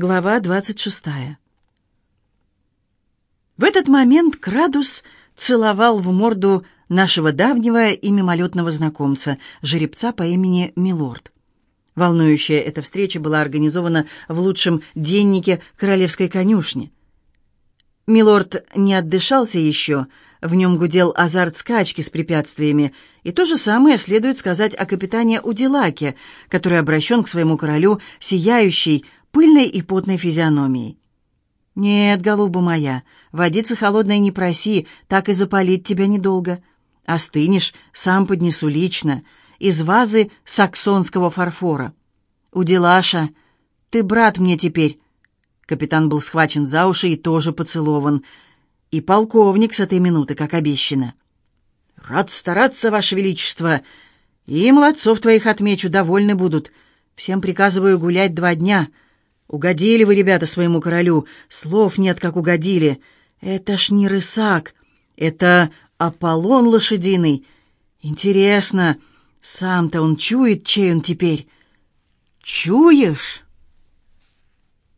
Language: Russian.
Глава 26. В этот момент Крадус целовал в морду нашего давнего и мимолетного знакомца, жеребца по имени Милорд. Волнующая эта встреча была организована в лучшем деннике королевской конюшни. Милорд не отдышался еще, в нем гудел азарт скачки с препятствиями, и то же самое следует сказать о капитане Удилаке, который обращен к своему королю сияющей, пыльной и потной физиономией. «Нет, голуба моя, водицы холодной не проси, так и запалить тебя недолго. Остынешь, сам поднесу лично, из вазы саксонского фарфора. Удилаша, ты брат мне теперь». Капитан был схвачен за уши и тоже поцелован. И полковник с этой минуты, как обещано. «Рад стараться, Ваше Величество, и молодцов твоих отмечу, довольны будут. Всем приказываю гулять два дня». Угодили вы, ребята, своему королю. Слов нет, как угодили. Это ж не рысак. Это Аполлон лошадиный. Интересно, сам-то он чует, чей он теперь? Чуешь?